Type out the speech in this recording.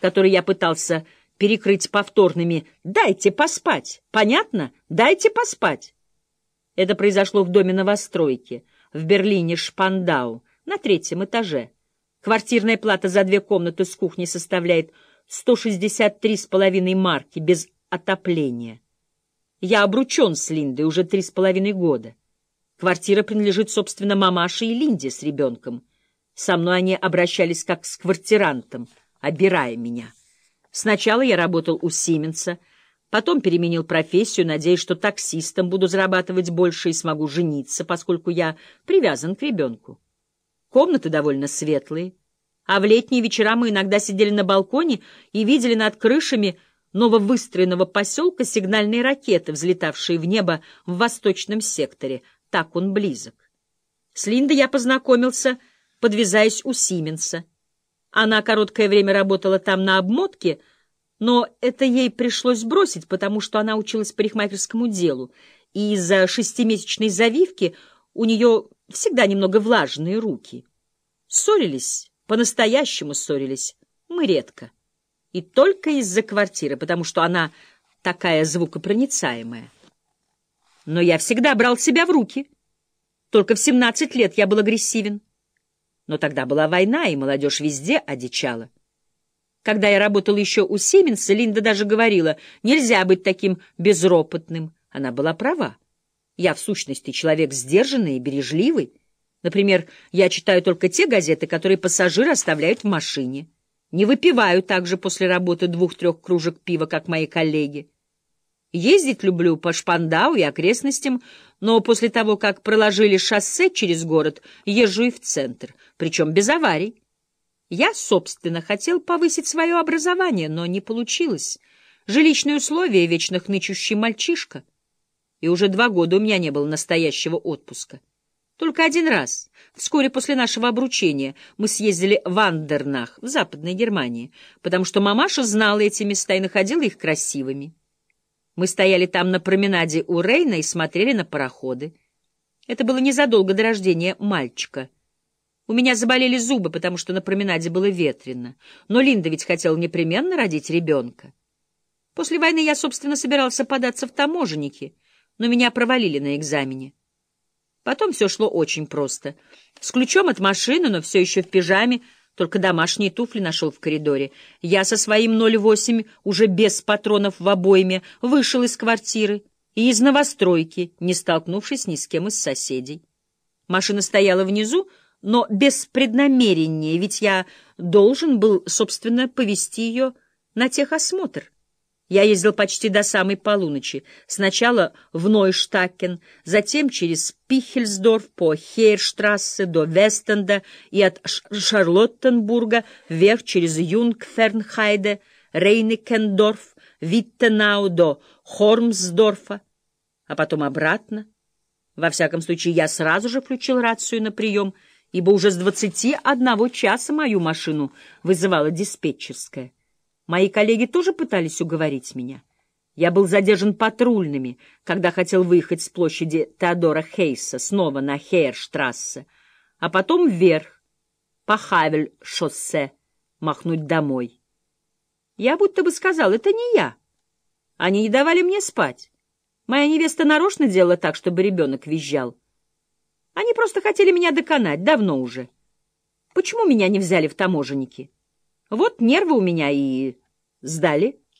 который я пытался перекрыть повторными «дайте поспать». Понятно? Дайте поспать. Это произошло в доме новостройки, в Берлине Шпандау, на третьем этаже. Квартирная плата за две комнаты с кухней составляет 163,5 марки без отопления. Я обручен с Линдой уже три с половиной года. Квартира принадлежит, собственно, мамаше и Линде с ребенком. Со мной они обращались как с квартирантом, обирая меня. Сначала я работал у Сименса, потом переменил профессию, надеясь, что таксистом буду зарабатывать больше и смогу жениться, поскольку я привязан к ребенку. Комнаты довольно светлые, а в летние вечера мы иногда сидели на балконе и видели над крышами нововыстроенного поселка сигнальные ракеты, взлетавшие в небо в восточном секторе. Так он близок. С Линдой я познакомился, подвязаясь у Сименса. Она короткое время работала там на обмотке, но это ей пришлось бросить, потому что она училась парикмахерскому делу, и из-за шестимесячной завивки у нее всегда немного влажные руки. Ссорились, по-настоящему ссорились, мы редко. И только из-за квартиры, потому что она такая звукопроницаемая. Но я всегда брал себя в руки. Только в семнадцать лет я был агрессивен. Но тогда была война, и молодежь везде одичала. Когда я работал еще у Сименса, Линда даже говорила, нельзя быть таким безропотным. Она была права. Я, в сущности, человек сдержанный и бережливый. Например, я читаю только те газеты, которые пассажиры оставляют в машине. Не выпиваю также после работы двух-трех кружек пива, как мои коллеги. Ездить люблю по Шпандау и окрестностям, но после того, как проложили шоссе через город, езжу и в центр, причем без аварий. Я, собственно, хотел повысить свое образование, но не получилось. Жилищные условия, вечно хнычущий мальчишка. И уже два года у меня не было настоящего отпуска. Только один раз, вскоре после нашего обручения, мы съездили в Андернах, в Западной Германии, потому что мамаша знала эти места и находила их красивыми. Мы стояли там на променаде у Рейна и смотрели на пароходы. Это было незадолго до рождения мальчика. У меня заболели зубы, потому что на променаде было ветрено. Но Линда ведь хотела непременно родить ребенка. После войны я, собственно, собирался податься в таможенники, но меня провалили на экзамене. Потом все шло очень просто. С ключом от машины, но все еще в пижаме, только домашние туфли нашел в коридоре. Я со своим 08, уже без патронов в обойме, вышел из квартиры и из новостройки, не столкнувшись ни с кем из соседей. Машина стояла внизу, но без преднамерения, ведь я должен был, собственно, повести ее на техосмотр. Я ездил почти до самой полуночи. Сначала в Нойштакен, затем через Пихельсдорф по Хеерштрассе до Вестенда и от Шарлоттенбурга вверх через Юнгфернхайде, Рейникендорф, Виттенау до Хермсдорфа, а потом обратно. Во всяком случае, я сразу же включил рацию на прием, ибо уже с двадцати одного часа мою машину вызывала диспетчерская. Мои коллеги тоже пытались уговорить меня. Я был задержан патрульными, когда хотел выехать с площади Теодора Хейса снова на Хейерштрассе, а потом вверх, по Хавель-шоссе, махнуть домой. Я будто бы сказал, это не я. Они не давали мне спать. Моя невеста нарочно делала так, чтобы ребенок визжал. Они просто хотели меня доконать, давно уже. Почему меня не взяли в таможенники? Вот нервы у меня и сдали.